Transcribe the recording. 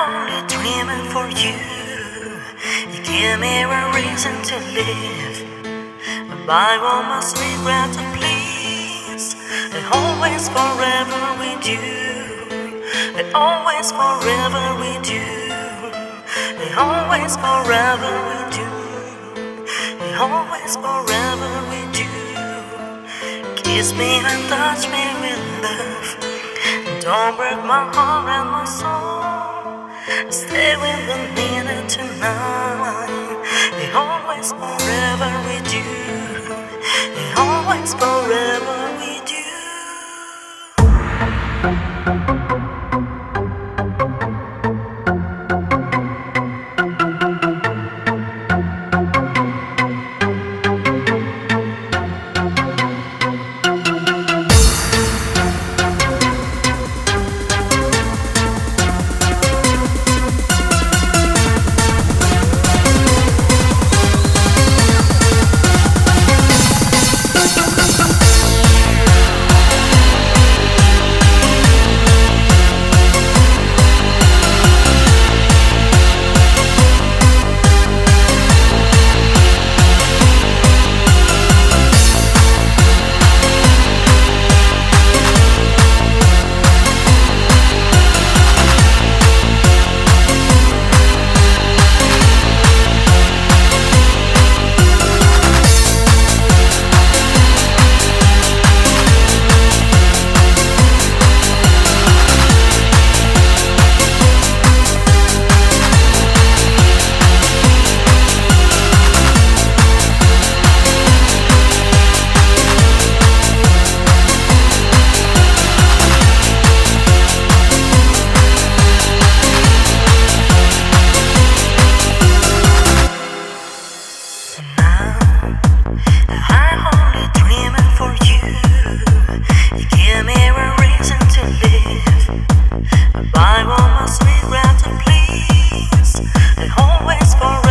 only dreaming for you. You give me a reason to live. By all my regrets and please, and always forever with you. And always forever with you. And always forever with you. And always forever with you. Kiss me and touch me with love. Don't break my heart and my soul. Stay with the me tonight. And always forever with you. And always forever with you. By please, always forever.